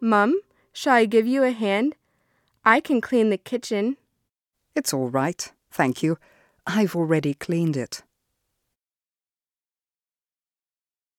Mum, shall I give you a hand? I can clean the kitchen. It's all right, thank you. I've already cleaned it.